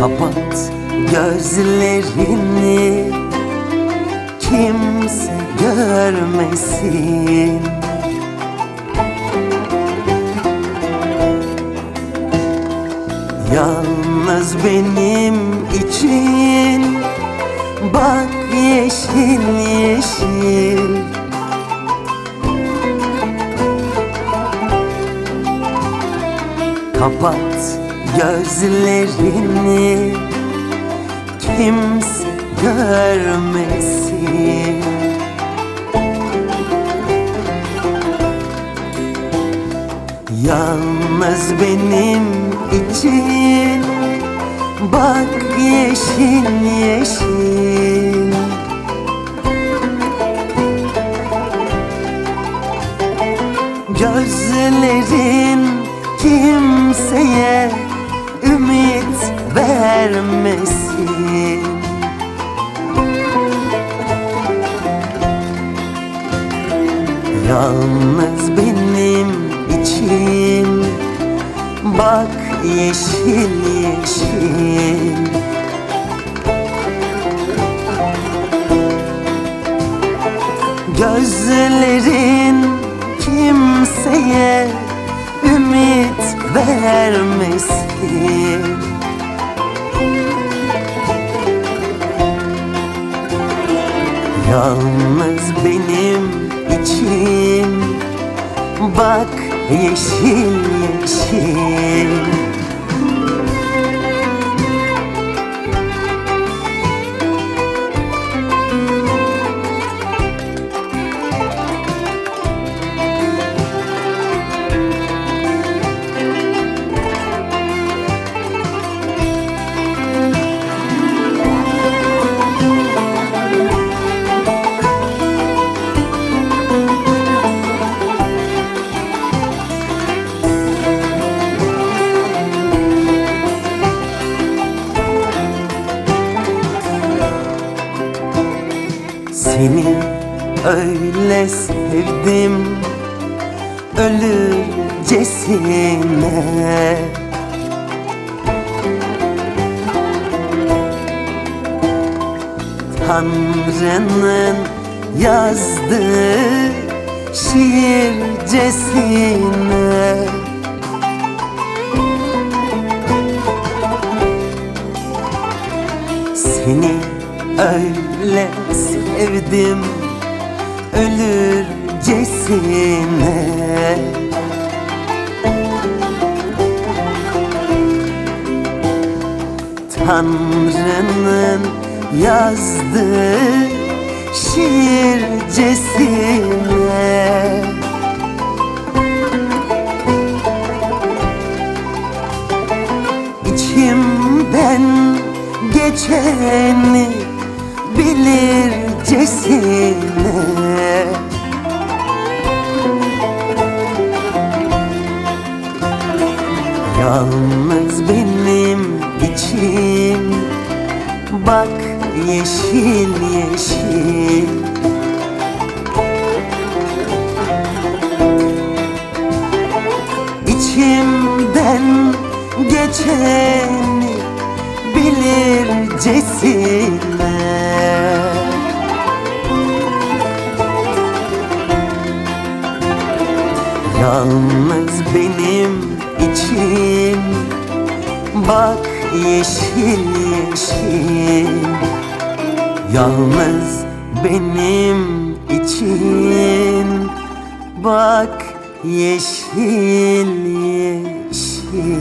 Kapat gözlerini. Kimse görmesin. Yalnız benim için Bak yeşil yeşil. Kapat gözlerini Kimse görmesin. Yalnız benim için Bak yeşil yeşil. Gözlerin kimseye ümit vermesin. Yalnız benim için Bak yeşil yeşil. Gözlerin kimseye ümit vermesin. Yalnız benim için Bak yeşil yeşil Seni öyle sevdim Ölürcesine. Tanrı'nın yazdığı şiircesine. Seni öyle sevdim ölürcesine Tanrı'nın yazdığı şiircesine İçimden geçeni bilircesine Yalnız benim için Bak yeşil yeşil. İçimden geçeni bilircesine Bak yeşil yeşil Yalnız benim için. Bak yeşil yeşil.